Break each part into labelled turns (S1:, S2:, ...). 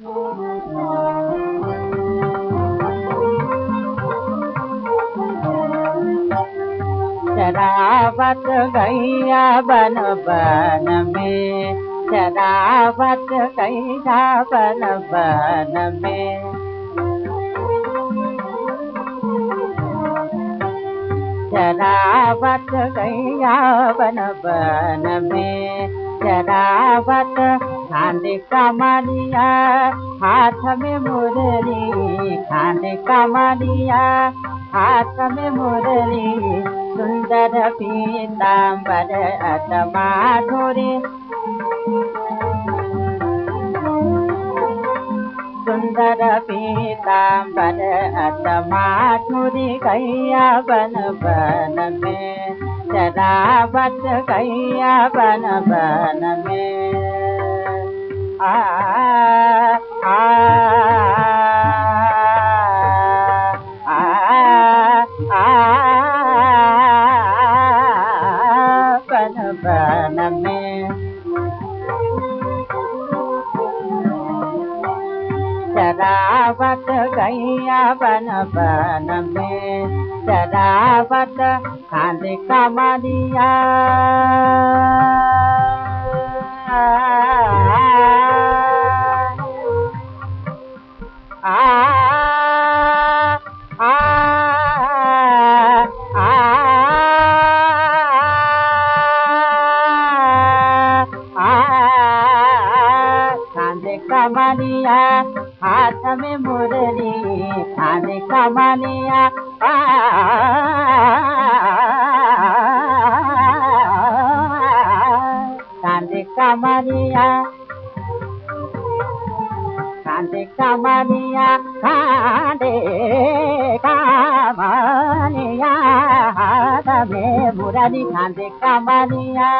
S1: शराबत गैया बन बन में शराबत गैया बन बन में। शराबत गैया बन बन में शराबत खाने कमलिया हाथ में मुरली खाने कमलिया हाथ में मुरली, सुंदर पीताम्बर अतमाधुरी सुंदर पीताम्बर अतमाधुरी गैया बन बन में शराबत गैया बन बन में। आन गैया बन बन में जा बत कमरिया कमलिया हाथ में मुरली खाने कमलिया खाने कमलिया खाने कमलिया खाने कमलिया हाथ में मुरली खाने कमलिया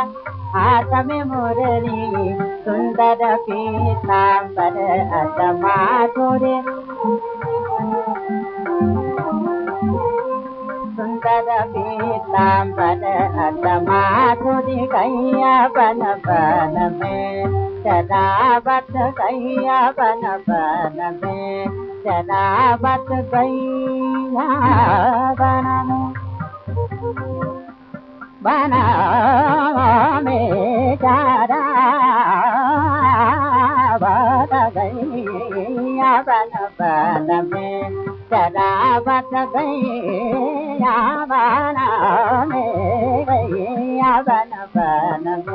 S1: हाथ में मुरली, सुंदर पीताम्बर अतमाधुरे सुंदर पीताम्बर अतमाधुरी गैया बन बन में। शराबत गैया बन बन में। शराबत गैया बन में। बना बन बन में शराबत गैया बन बन में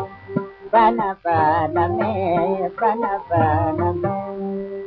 S1: बन बन में बन बन में